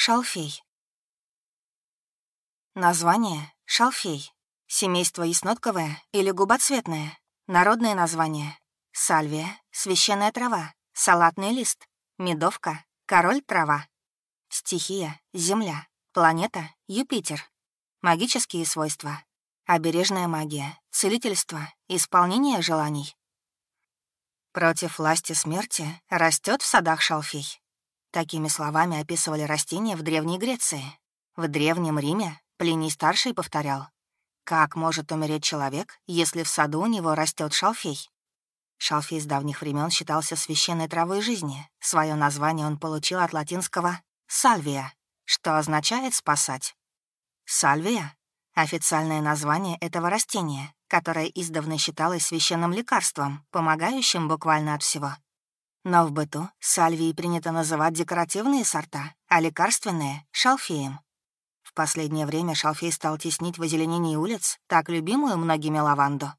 Шалфей. Название — шалфей. Семейство яснотковое или губоцветное. Народное название — сальвия, священная трава, салатный лист, медовка, король трава. Стихия — земля, планета — Юпитер. Магические свойства — обережная магия, целительство, исполнение желаний. Против власти смерти растет в садах шалфей. Такими словами описывали растения в Древней Греции. В Древнем Риме Плиний Старший повторял, «Как может умереть человек, если в саду у него растет шалфей?» Шалфей с давних времен считался священной травой жизни. Свое название он получил от латинского «сальвия», что означает «спасать». Сальвия — официальное название этого растения, которое издавна считалось священным лекарством, помогающим буквально от всего. Но в быту сальвии принято называть декоративные сорта, а лекарственные — шалфеем. В последнее время шалфей стал теснить в озеленении улиц так любимую многими лаванду.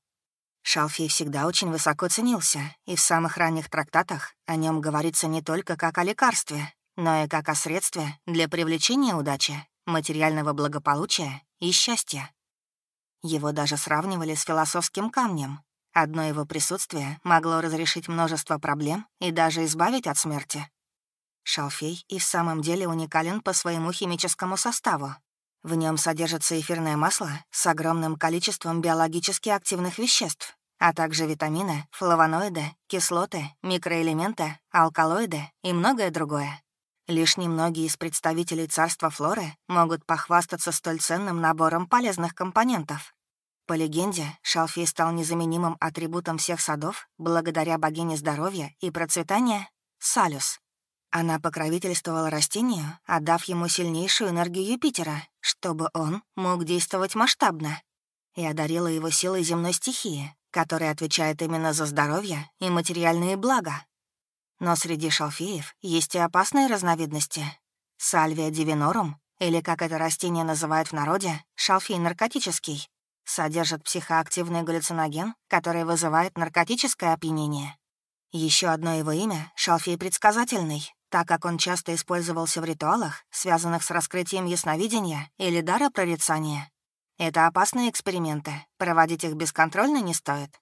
Шалфей всегда очень высоко ценился, и в самых ранних трактатах о нем говорится не только как о лекарстве, но и как о средстве для привлечения удачи, материального благополучия и счастья. Его даже сравнивали с философским камнем, Одно его присутствие могло разрешить множество проблем и даже избавить от смерти. Шалфей и в самом деле уникален по своему химическому составу. В нем содержится эфирное масло с огромным количеством биологически активных веществ, а также витамины, флавоноиды, кислоты, микроэлементы, алкалоиды и многое другое. Лишь немногие из представителей царства флоры могут похвастаться столь ценным набором полезных компонентов. По легенде, шалфей стал незаменимым атрибутом всех садов благодаря богине здоровья и процветания — Салюс. Она покровительствовала растению, отдав ему сильнейшую энергию Юпитера, чтобы он мог действовать масштабно, и одарила его силой земной стихии, которая отвечает именно за здоровье и материальные блага. Но среди шалфеев есть и опасные разновидности. Сальвия дивинорум, или, как это растение называют в народе, шалфей наркотический, содержит психоактивный галлюциноген, который вызывает наркотическое опьянение. Еще одно его имя — шалфей предсказательный, так как он часто использовался в ритуалах, связанных с раскрытием ясновидения или дара прорицания. Это опасные эксперименты, проводить их бесконтрольно не стоит.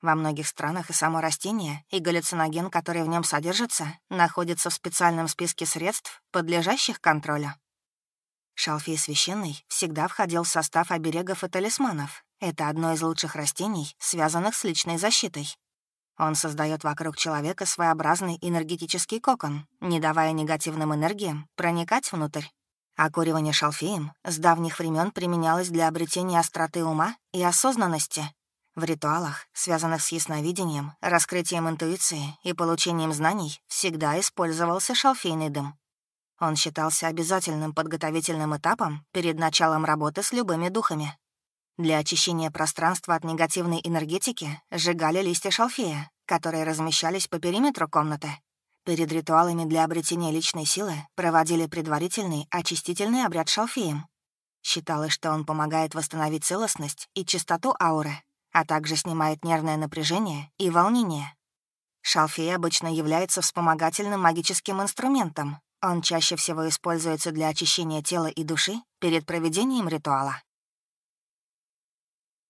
Во многих странах и само растение, и галлюциноген, который в нем содержится, находятся в специальном списке средств, подлежащих контролю. Шалфей священный всегда входил в состав оберегов и талисманов. Это одно из лучших растений, связанных с личной защитой. Он создает вокруг человека своеобразный энергетический кокон, не давая негативным энергиям проникать внутрь. Окуривание шалфеем с давних времен применялось для обретения остроты ума и осознанности. В ритуалах, связанных с ясновидением, раскрытием интуиции и получением знаний, всегда использовался шалфейный дым. Он считался обязательным подготовительным этапом перед началом работы с любыми духами. Для очищения пространства от негативной энергетики сжигали листья шалфея, которые размещались по периметру комнаты. Перед ритуалами для обретения личной силы проводили предварительный очистительный обряд шалфеем. Считалось, что он помогает восстановить целостность и чистоту ауры, а также снимает нервное напряжение и волнение. Шалфей обычно является вспомогательным магическим инструментом, он чаще всего используется для очищения тела и души перед проведением ритуала.